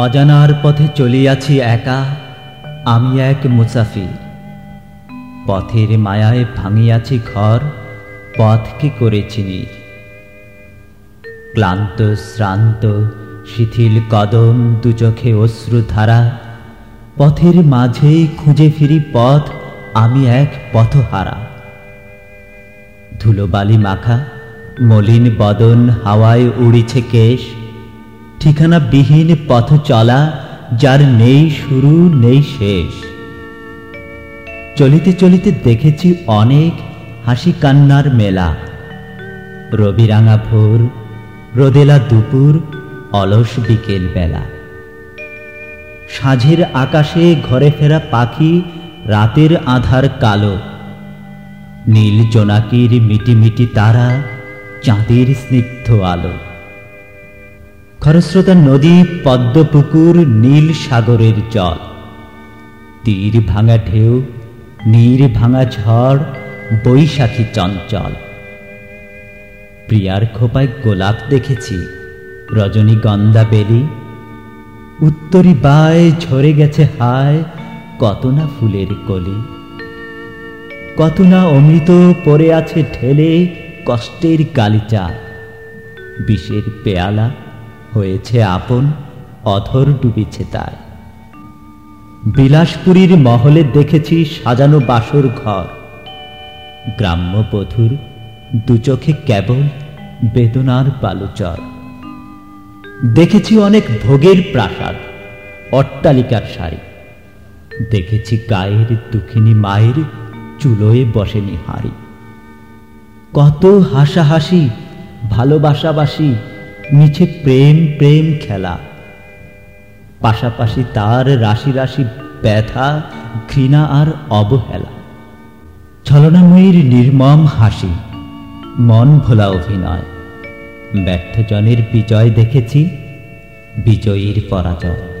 অজানার পথে চলিয়াছি একা, আমি এক মুসাফির। পথের মায়ায় ভাঙিয়াছি ঘর পথকে করেছি নীর? ক্লান্ত, শ্রান্ত, শিথিল কদম দু চোখে অশ্রুধারা, পথের মাঝেই খুঁজে ফিরি পথ, আমি এক পথহারা। ধুলোবালি মাখা, মলিন বদন হাওয়ায় উড়িছে কেশ ঠিকানা বিহীন পথ চলা, যার নেই শুরু, নেই শেষ। চলিতে চলিতে দেখেছি অনেক হাসি কান্নার মেলা। রবিরাঙা ভোর, রোদেলা দুপুর, অলস বিকেল বেলা। সাঁঝের আকাশে ঘরে ফেরা পাখি, রাতের আধার কালো। নীল জোনাকির মিটি তারা, চাঁদের স্নিগ্ধ আলো। খরস্রোতা নদী পদ্মপুকুর নীল সাগরের জল। তীর ভাঙা ঢেউ, নীর ভাঙা ঝড়, বৈশাখী চঞ্চল। প্রিয়ার খোপায় গোলাপ দেখেছি, রজনীগন্ধা বেলি। উত্তরী বায় ঝরে গেছে হায়, কত না ফুলের কলি। কত না অমৃত পড়ে আছে ঢেলে কষ্টের কালিচা বিষের পেয়ালা হয়েছে আপন অধর ডুবিছে তার। বিলাসপুরীর মহলে দেখেছি সাজানো বাসর ঘর। গ্রাম্য বধুর দুচোখে কেবল বেদনার পালুচর দেখেছি অনেক ভোগের প্রাসাদ, অট্টালিকার শাড়ি দেখেছি গায়ের দুঃখিনী মায়ের চুলোয় বসেনি হাড়ি। কত হাসাহাসি, ভালোবাসাবাসি নিচে প্রেম প্রেম খেলা। পাশাপাশি তার রাশি রাশি ব্যথা, ঘৃণা আর অবহেলা। ছলনাময়ীর নির্মম হাসি, মন ভোলা অভিনয়। ব্যর্থজনের বিজয় দেখেছি, বিজয়ীর পরাজয়।